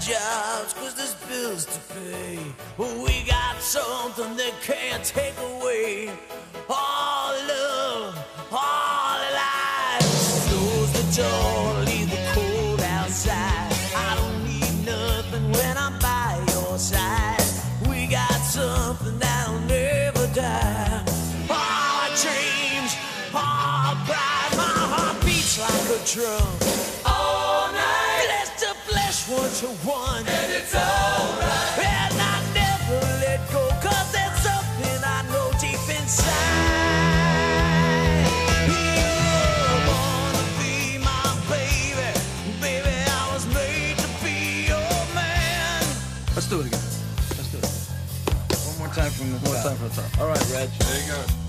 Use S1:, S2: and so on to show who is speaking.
S1: jobs cause there's bills to pay. We got something they can't take away. All love, all life. Close the door, leave the cold outside. I don't need nothing when I'm by your side. We got something that'll never die. All our dreams, all our pride. My heart beats like a drum what you want. And it's alright. And I never let go Cause there's something I know deep inside You wanna be my baby Baby, I was made to be your man
S2: Let's do it again. Let's do it. One more time from the top. One more time from the top. All right, Reg. There you go.